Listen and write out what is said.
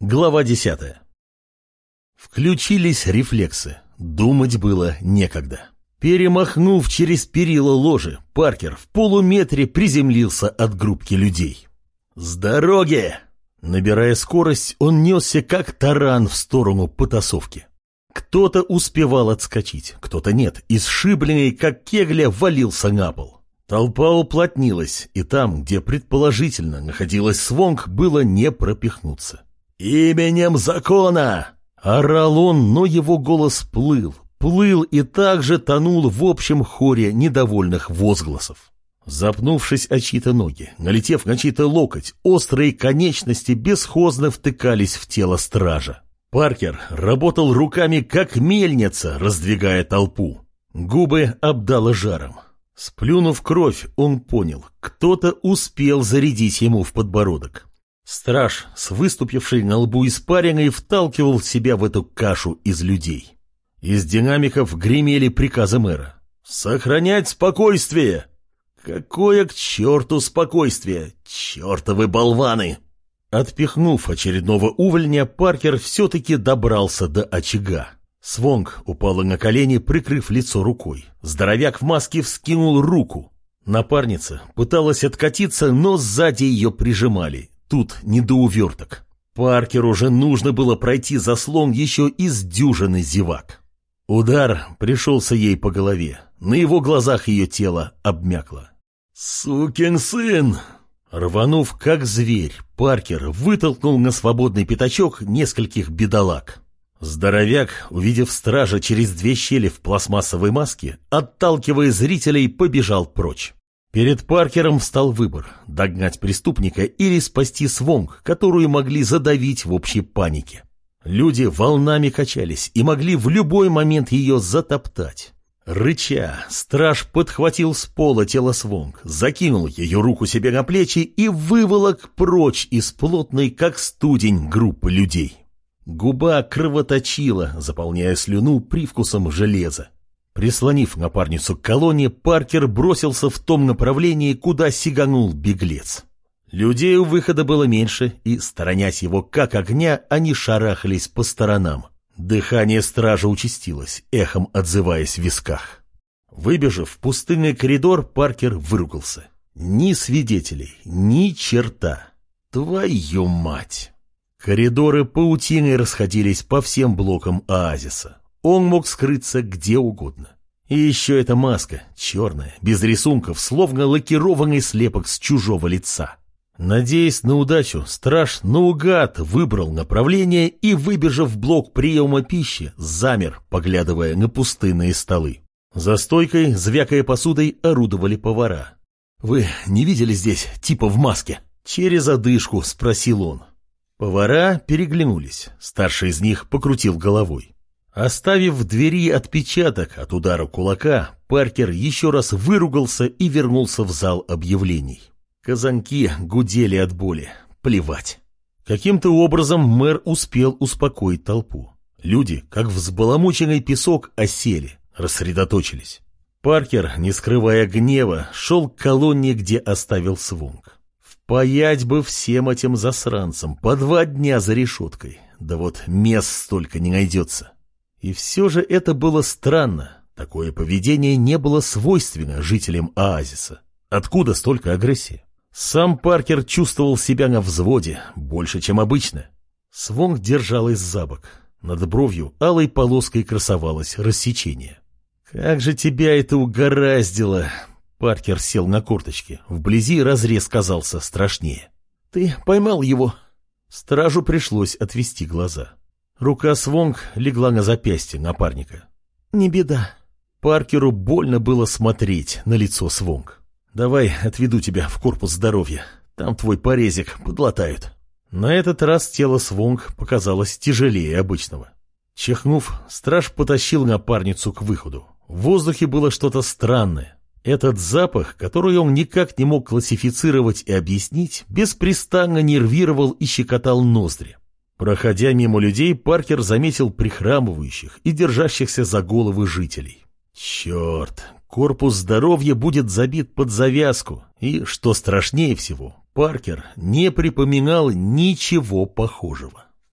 Глава десятая. Включились рефлексы. Думать было некогда. Перемахнув через перила ложи, Паркер в полуметре приземлился от группки людей. «С дороги!» Набирая скорость, он несся как таран в сторону потасовки. Кто-то успевал отскочить, кто-то нет, и сшибленный, как кегля, валился на пол. Толпа уплотнилась, и там, где предположительно находилась Свонг, было не пропихнуться. «Именем закона!» Орал он, но его голос плыл, плыл и также тонул в общем хоре недовольных возгласов. Запнувшись о чьи-то ноги, налетев на чей-то локоть, острые конечности бесхозно втыкались в тело стража. Паркер работал руками как мельница, раздвигая толпу. Губы обдало жаром. Сплюнув кровь, он понял, кто-то успел зарядить ему в подбородок. Страж с выступившей на лбу испариной вталкивал себя в эту кашу из людей. Из динамиков гремели приказы мэра. «Сохранять спокойствие!» «Какое к черту спокойствие! Чертовы болваны!» Отпихнув очередного увольня, Паркер все-таки добрался до очага. Свонг упала на колени, прикрыв лицо рукой. Здоровяк в маске вскинул руку. Напарница пыталась откатиться, но сзади ее прижимали. Тут не до уверток. Паркеру уже нужно было пройти заслон еще из дюжины зевак. Удар пришелся ей по голове. На его глазах ее тело обмякло. «Сукин сын!» Рванув как зверь, Паркер вытолкнул на свободный пятачок нескольких бедолаг. Здоровяк, увидев стража через две щели в пластмассовой маске, отталкивая зрителей, побежал прочь. Перед Паркером встал выбор – догнать преступника или спасти Свонг, которую могли задавить в общей панике. Люди волнами качались и могли в любой момент ее затоптать. Рыча, страж подхватил с пола тело Свонг, закинул ее руку себе на плечи и выволок прочь из плотной, как студень, группы людей. Губа кровоточила, заполняя слюну привкусом железа. Прислонив напарницу к колонне, Паркер бросился в том направлении, куда сиганул беглец. Людей у выхода было меньше, и, сторонясь его как огня, они шарахались по сторонам. Дыхание стража участилось, эхом отзываясь в висках. Выбежав в пустынный коридор, Паркер выругался. Ни свидетелей, ни черта. Твою мать! Коридоры паутиной расходились по всем блокам оазиса. Он мог скрыться где угодно. И еще эта маска, черная, без рисунков, словно лакированный слепок с чужого лица. Надеясь на удачу, страж наугад выбрал направление и, выбежав в блок приема пищи, замер, поглядывая на пустынные столы. За стойкой, звякая посудой, орудовали повара. «Вы не видели здесь типа в маске?» Через одышку спросил он. Повара переглянулись. Старший из них покрутил головой. Оставив в двери отпечаток от удара кулака, Паркер еще раз выругался и вернулся в зал объявлений. Казанки гудели от боли. Плевать. Каким-то образом мэр успел успокоить толпу. Люди, как взбаламученный песок, осели, рассредоточились. Паркер, не скрывая гнева, шел к колонне, где оставил свонг. Впаять бы всем этим засранцам по два дня за решеткой. Да вот мест столько не найдется. И все же это было странно. Такое поведение не было свойственно жителям оазиса. Откуда столько агрессии? Сам Паркер чувствовал себя на взводе, больше, чем обычно. Свонг держалась за бок. Над бровью алой полоской красовалось рассечение. «Как же тебя это угораздило!» Паркер сел на корточки. Вблизи разрез казался страшнее. «Ты поймал его?» Стражу пришлось отвести глаза. Рука Свонг легла на запястье напарника. «Не беда». Паркеру больно было смотреть на лицо Свонг. «Давай отведу тебя в корпус здоровья. Там твой порезик подлатают». На этот раз тело Свонг показалось тяжелее обычного. Чихнув, страж потащил напарницу к выходу. В воздухе было что-то странное. Этот запах, который он никак не мог классифицировать и объяснить, беспрестанно нервировал и щекотал ноздри. Проходя мимо людей, Паркер заметил прихрамывающих и держащихся за головы жителей. Черт, корпус здоровья будет забит под завязку, и, что страшнее всего, Паркер не припоминал ничего похожего.